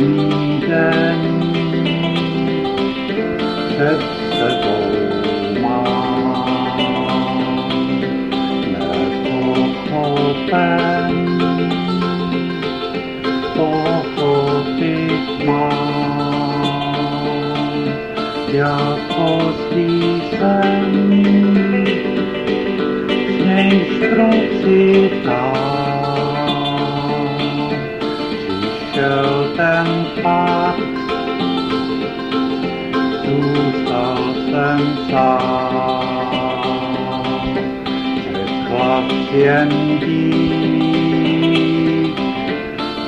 každý den před sebou mám nepochopen pochopit mám jak ostrý jsem z něj ztrocitám zůstal jsem sám. Řekla jen dík,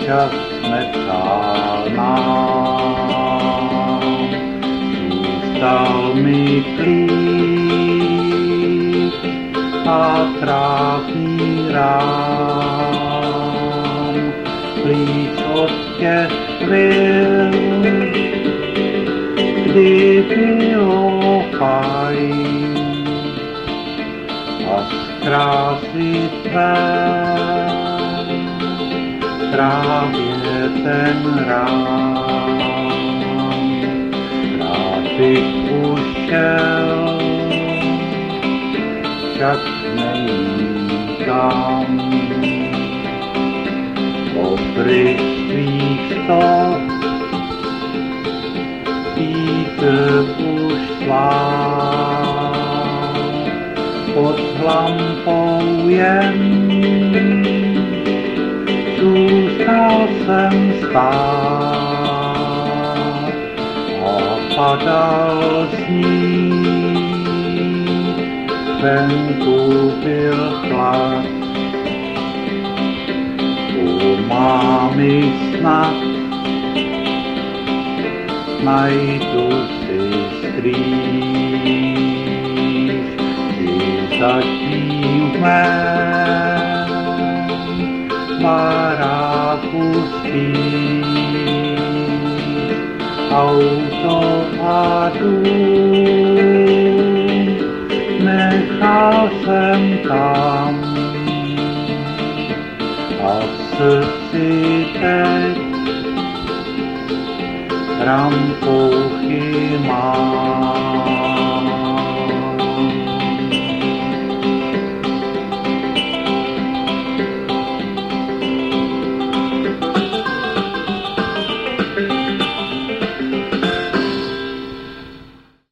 čas nepřál nám. Zůstal mi klíč a trápný rám. Klíč od těch chvil, kdy bylo fajn a z krásy tvé právě ten rám. Rád bych ušel, však tam. Popryč tvých stop už pod lampou jen zůstal jsem stát a padal sníh, venku byl chlad. U mámy snad maj duszy stris, ty zakił me, maracustis, auto adum, me hasem tam, a serce म् को हि मा